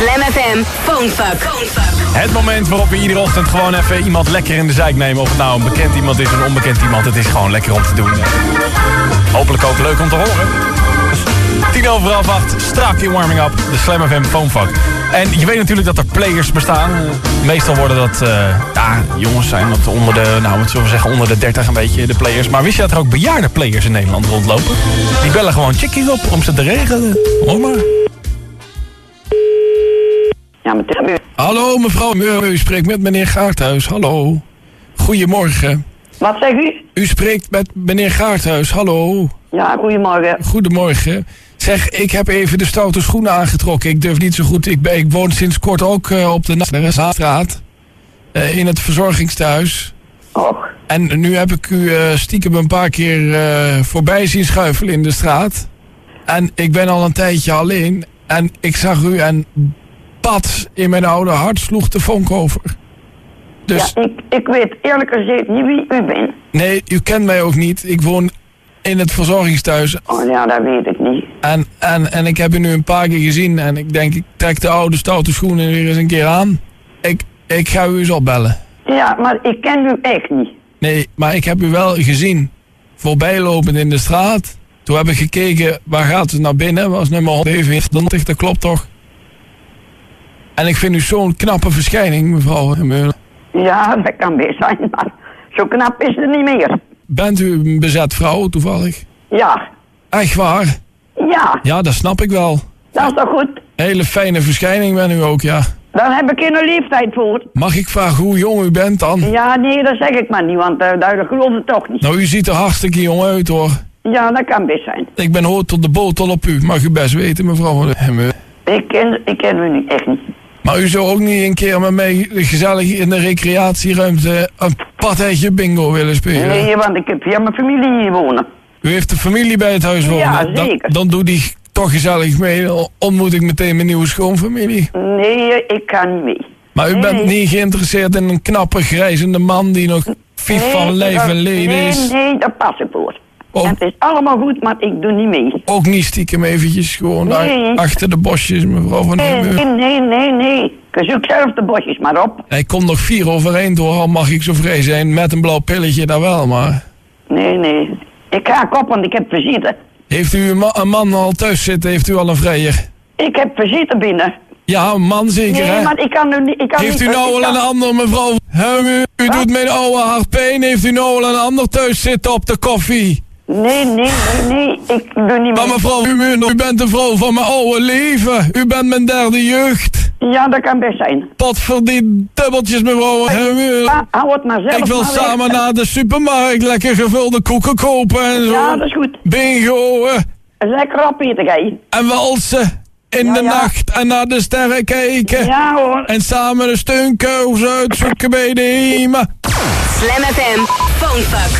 Slam FM Phonefuck. Het moment waarop we iedere ochtend gewoon even iemand lekker in de zijk nemen. Of het nou een bekend iemand is of een onbekend iemand. Het is gewoon lekker om te doen. Hopelijk ook leuk om te horen. Dus tien over half acht, strak in warming up. De Slam FM Phonefuck. En je weet natuurlijk dat er players bestaan. Meestal worden dat, eh, ja, jongens zijn dat onder de, nou wat zullen we zeggen, onder de 30 een beetje de players. Maar wist je dat er ook bejaarde players in Nederland rondlopen? Die bellen gewoon chickies op om ze te regelen. Hoor maar. Ja, Hallo mevrouw, u, u spreekt met meneer Gaarthuis. Hallo. Goedemorgen. Wat zegt u? U spreekt met meneer Gaarthuis. Hallo. Ja, goedemorgen. Goedemorgen. Zeg, ik heb even de stoute schoenen aangetrokken. Ik durf niet zo goed. Ik, ben, ik woon sinds kort ook eh, op de Nazarenstraat. eh in het verzorgingstehuis. Och, En nu heb ik u eh, stiekem een paar keer voorbij zien schuifelen in de straat. En ik ben al een tijdje alleen. En ik zag u en pad in mijn oude hart sloeg de vonk over. Dus ja, ik, ik weet eerlijk gezegd niet wie u bent. nee, u kent mij ook niet. Ik woon in het verzorgingstehuis. Oh ja, dat weet ik niet. En, en, en ik heb u nu een paar keer gezien. En ik denk, ik trek de oude stoute schoenen weer eens een keer aan. Ik, ik ga u eens opbellen. Ja, maar ik ken u echt niet. Nee, maar ik heb u wel gezien. Voorbijlopend in de straat. Toen heb ik gekeken, waar gaat het naar binnen? Was nummer 127, dat klopt toch? En ik vind u zo'n knappe verschijning, mevrouw Meulen. Ja, dat kan best zijn, maar zo knap is het niet meer. Bent u een bezet vrouw, toevallig? Ja, Echt waar? ja, Ja, dat snap ik wel. dat is toch goed? Hele fijne verschijning ben u ook, ja. Daar heb ik geen leeftijd voor. Mag ik vragen hoe jong u bent dan? Ja, nee, dat zeg ik maar niet, want uh, dat geloof ik toch niet. Nou, u ziet er hartstikke jong uit, hoor. Ja, dat kan best zijn. Ik ben hoort tot de botel op u, mag u best weten, mevrouw. Ik ken, ik ken u niet, echt niet. Maar u zou ook niet een keer met mij gezellig in de recreatieruimte een partijtje bingo willen spelen? Nee, want ik heb hier mijn familie hier wonen. U heeft de familie bij het huis wonen? Ja, Dan- zeker. Dan, doe die toch gezellig mee. Dan ontmoet ik meteen mijn nieuwe schoonfamilie. Nee, ik ga niet mee. Maar u Nee. bent niet geïnteresseerd in een knappe, grijzende man die nog fief van lijf en leden nee, is? Nee, dat pas ik voor. Oh. Het is allemaal goed, maar ik doe niet mee. Ook niet stiekem eventjes gewoon Nee. achter de bosjes, mevrouw van Nee, nee, nee, nee, Ik zoek zelf de bosjes maar op. Hij komt nog vier over één door, al mag ik zo vrij zijn. Met een blauw pilletje, daar wel, maar... Nee, nee. Ik ga kop, want ik heb visite. Heeft u een, ma- een man al thuis zitten? Heeft u al een vrijer? Ik heb visite binnen. Ja, een man zeker, Nee, hè? maar ik kan nu niet... Ik kan Heeft niet, u nou ik al kan- een ander, mevrouw? Hè, u doet mijn oude hart pijn. Heeft u nou al een ander thuis zitten op de koffie? Nee, nee, nee, nee. Ik doe niet Maar mee. mevrouw, u, u bent de vrouw van mijn oude leven. U bent mijn derde jeugd. Ja, dat kan best zijn. Pot voor die dubbeltjes, mevrouw. Hou het maar zelf Ik wil weg. samen naar de supermarkt lekker gevulde koeken kopen en zo. Ja, dat is goed. Bingo Lekker opeten, gij. en walsen in Ja, de ja. nacht en naar de sterren kijken. Ja hoor. En samen de steunkous uitzoeken bij de HEMA. Slam FM Phonefuck.